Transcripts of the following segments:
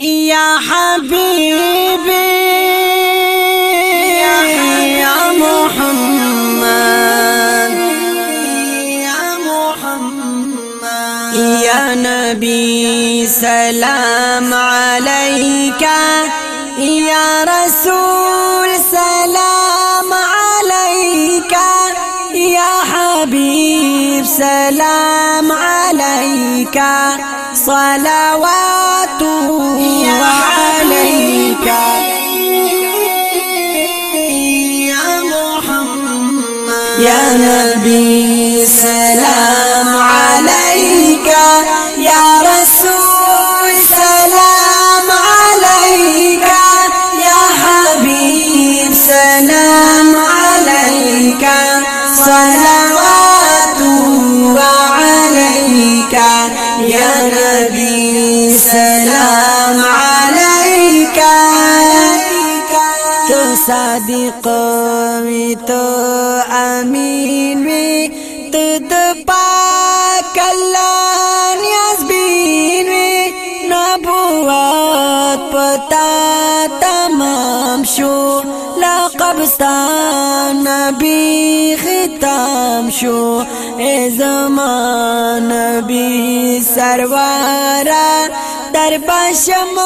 يا حبيبي يا محمد يا محمد يا نبي سلام عليك يا رسول سلام عليك يا حبيب سلام عليك. صلوات عليك يا محمد يا نبي سلام عليك. يا نبي سلام عليك. تو صادق وي تو امين وي تو پاک الله نیاز بین وي نبوت پتا تمام شو لقب ستا نبی ختم شو. ای زمان نبی سروارا در بشم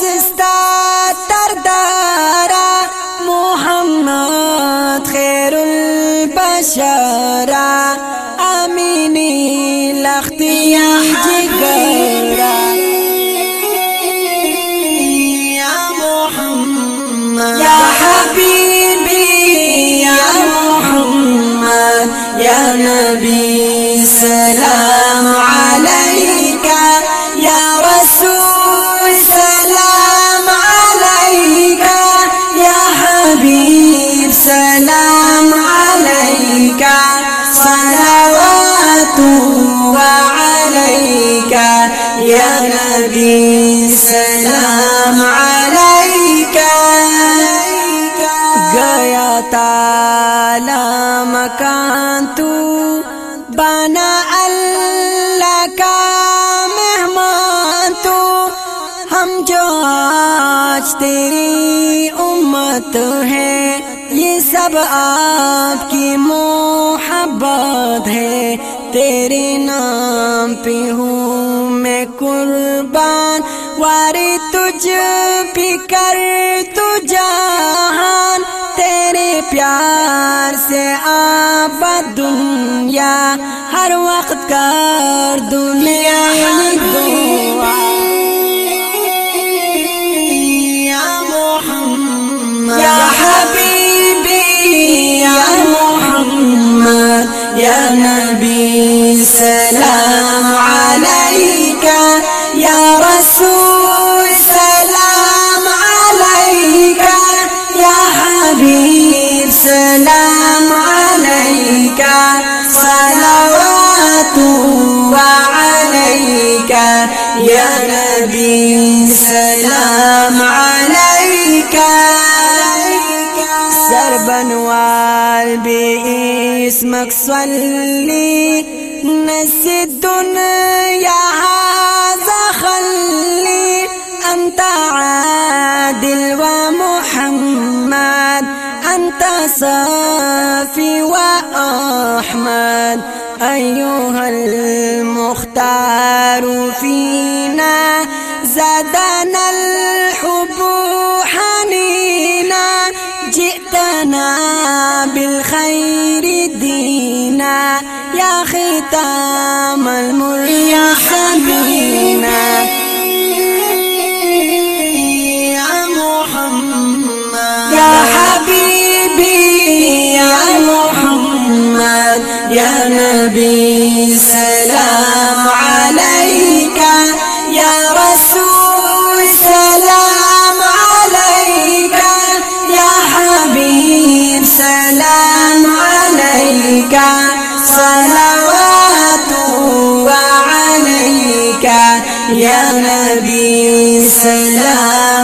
زستا تردارا. محمد خیر البشر آمینی لختی جگرا. یا محمد یا محمد یا نبی سلام. حبیب، سلام علیکہ، صلوات و علیکہ، یا نبی، سلام علیکہ۔ گیا تالا مکان تو، بنا اللہ کا مہمان تو۔ ہم جو آج تیری محبت ہے، یہ سب آپ کی محبت ہے۔ تیرے نام پہ ہوں میں قربان واری تجھ پہ کر تو جہان۔ تیرے پیار سے آپ دنیا، ہر وقت کر دنیا دنیا۔ يا حبيبي يا محمد يا نبي سلام عليك. يا رسول سلام عليك. يا حبيب سلام عليك. صلوات وعليك يا نبي سلام صلي. نسي الدنيا هذا خلي. أنت عادل ومحمد. أنت صافي وأحمد. أيها المختار فينا زادنا دينا يا ختام المرسلين يا محمد. يا حبيبي يا محمد. يا نبي سلام عليك. يا رسول سلام عليك. يا حبيب سلام عليك. صلوات عليك يا نبي سلام